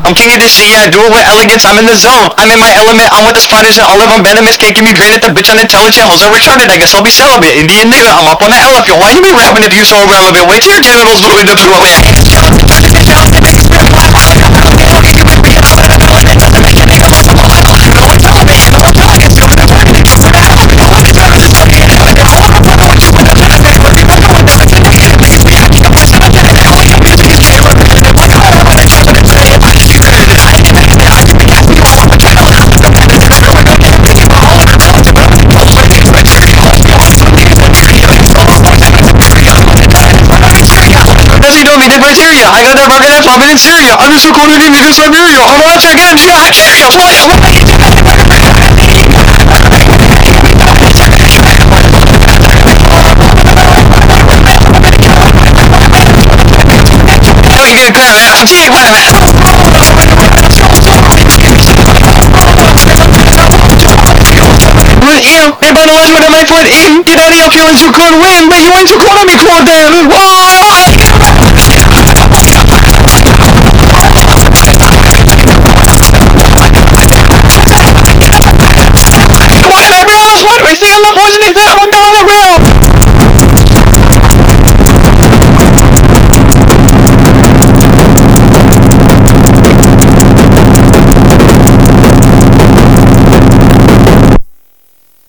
I'm king of the I do it with elegance, I'm in the zone. I'm in my element, I'm with the spiders and all of them venomous. Can't give me granite, the bitch unintelligent, hoes are retarded, I guess I'll be celibate. Indian nigga, I'm up on the elephant. Why you be rapping if you so irrelevant? Wait till your genitals blew into fluent. Don't meet the? I got that rocket that's popping in Syria. I'm just recording in nigga Siberia. I'm not checking shit. I curious. What? what? You get clear, man. I'm you know, last one of my foot in, get out of here feeling you could win, but you ain't too cool on me, then. Whoa! 我是你最红的